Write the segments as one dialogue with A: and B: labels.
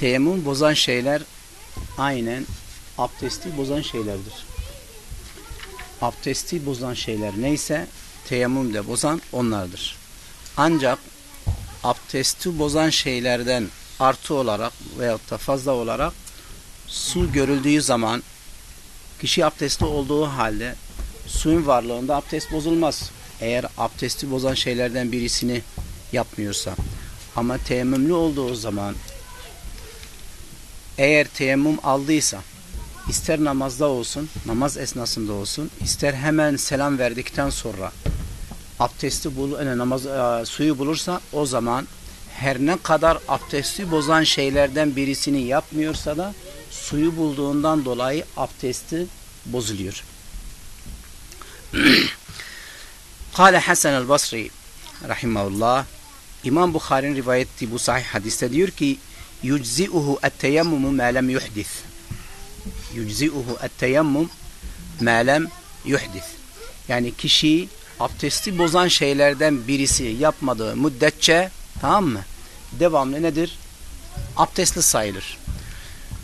A: teyemmüm bozan şeyler aynen abdesti bozan şeylerdir. Abdesti bozan şeyler neyse teyemmüm de bozan onlardır. Ancak abdesti bozan şeylerden artı olarak veyahut da fazla olarak su görüldüğü zaman kişi abdestli olduğu halde suyun varlığında abdest bozulmaz. Eğer abdesti bozan şeylerden birisini yapmıyorsa. Ama teyemmümlü olduğu zaman eğer teyemmüm aldıysa ister namazda olsun, namaz esnasında olsun, ister hemen selam verdikten sonra abdesti bul, yani namaz e, suyu bulursa o zaman her ne kadar abdesti bozan şeylerden birisini yapmıyorsa da suyu bulduğundan dolayı abdesti bozuluyor. Kale Hasan el-Basri rahimahullah İmam Bukhari'nin rivayet ettiği bu sahih hadiste diyor ki yuczi'uhu et-teyemmumu ma lem yuhdis. Yuczi'uhu et-teyemmum ma lem yuhdis. Yani kişi abdesti bozan şeylerden birisi yapmadığı müddetçe tamam mı? Devamlı nedir? Abdestli sayılır.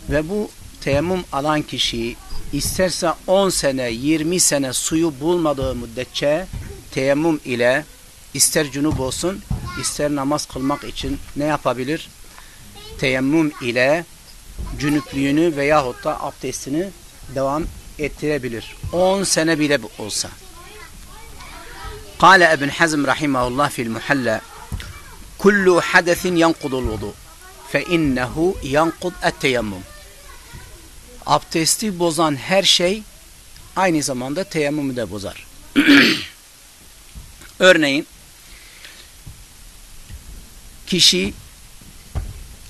A: Ve bu teyemmüm alan kişi isterse 10 sene 20 sene suyu bulmadığı müddetçe teyemmüm ile ister cunub olsun ister namaz kılmak için ne yapabilir? teyemmüm ile cünüplüğünü veyahut da abdestini devam ettirebilir. 10 sene bile olsa. Kale Ebn Hazm rahimahullah fil muhalle Kullu hadesin yankudul vudu fe innehu yankud et teyemmüm Abdesti bozan her şey aynı zamanda teyemmümü de bozar. Örneğin kişi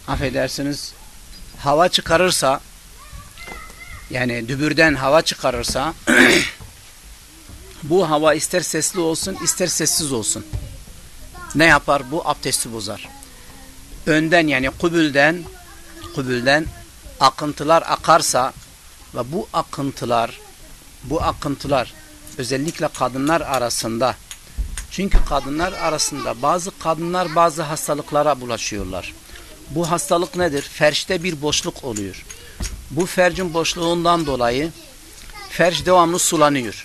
A: affedersiniz hava çıkarırsa yani dübürden hava çıkarırsa bu hava ister sesli olsun ister sessiz olsun. Ne yapar? Bu abdesti bozar. Önden yani kubülden kubülden akıntılar akarsa ve bu akıntılar bu akıntılar özellikle kadınlar arasında çünkü kadınlar arasında bazı kadınlar bazı hastalıklara bulaşıyorlar. Bu hastalık nedir? Ferçte bir boşluk oluyor. Bu fercin boşluğundan dolayı ferç devamlı sulanıyor.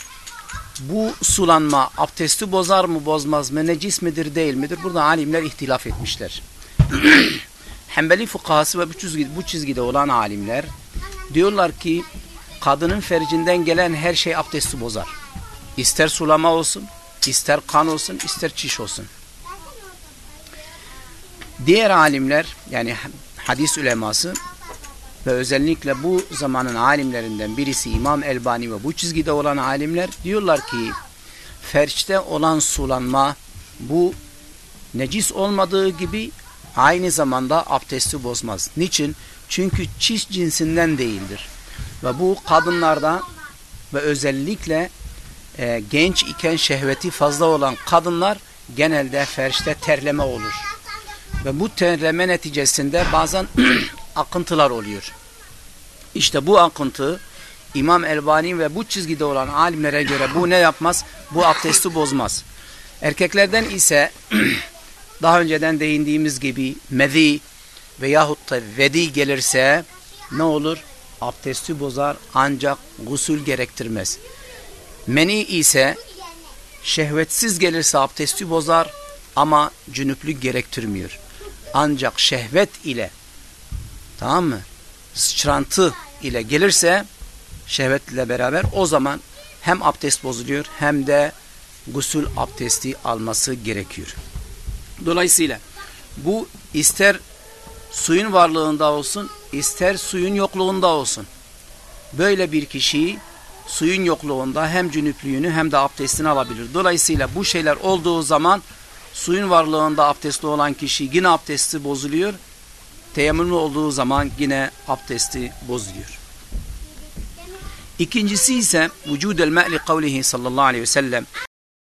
A: Bu sulanma abdesti bozar mı bozmaz mı necis midir değil midir? Burada alimler ihtilaf etmişler. Hanbeli fukahası ve bu çizgide, bu çizgide olan alimler diyorlar ki kadının fercinden gelen her şey abdesti bozar. İster sulama olsun, ister kan olsun, ister çiş olsun. Diğer alimler yani hadis uleması ve özellikle bu zamanın alimlerinden birisi İmam Elbani ve bu çizgide olan alimler diyorlar ki ferçte olan sulanma bu necis olmadığı gibi aynı zamanda abdesti bozmaz. Niçin? Çünkü çiş cinsinden değildir. Ve bu kadınlarda ve özellikle e, genç iken şehveti fazla olan kadınlar genelde ferçte terleme olur. Ve bu terleme neticesinde bazen akıntılar oluyor. İşte bu akıntı İmam Elbani ve bu çizgide olan alimlere göre bu ne yapmaz? Bu abdesti bozmaz. Erkeklerden ise daha önceden değindiğimiz gibi mezi veyahut da vedi gelirse ne olur? Abdesti bozar ancak gusül gerektirmez. Meni ise şehvetsiz gelirse abdesti bozar ama cünüplük gerektirmiyor. Ancak şehvet ile tamam mı? Sıçrantı ile gelirse şehvet ile beraber o zaman hem abdest bozuluyor hem de gusül abdesti alması gerekiyor. Dolayısıyla bu ister suyun varlığında olsun ister suyun yokluğunda olsun. Böyle bir kişiyi suyun yokluğunda hem cünüplüğünü hem de abdestini alabilir. Dolayısıyla bu şeyler olduğu zaman suyun varlığında abdestli olan kişi yine abdesti bozuluyor. Teyemmümlü olduğu zaman yine abdesti bozuluyor. İkincisi ise vücudel me'li kavlihi sallallahu aleyhi ve sellem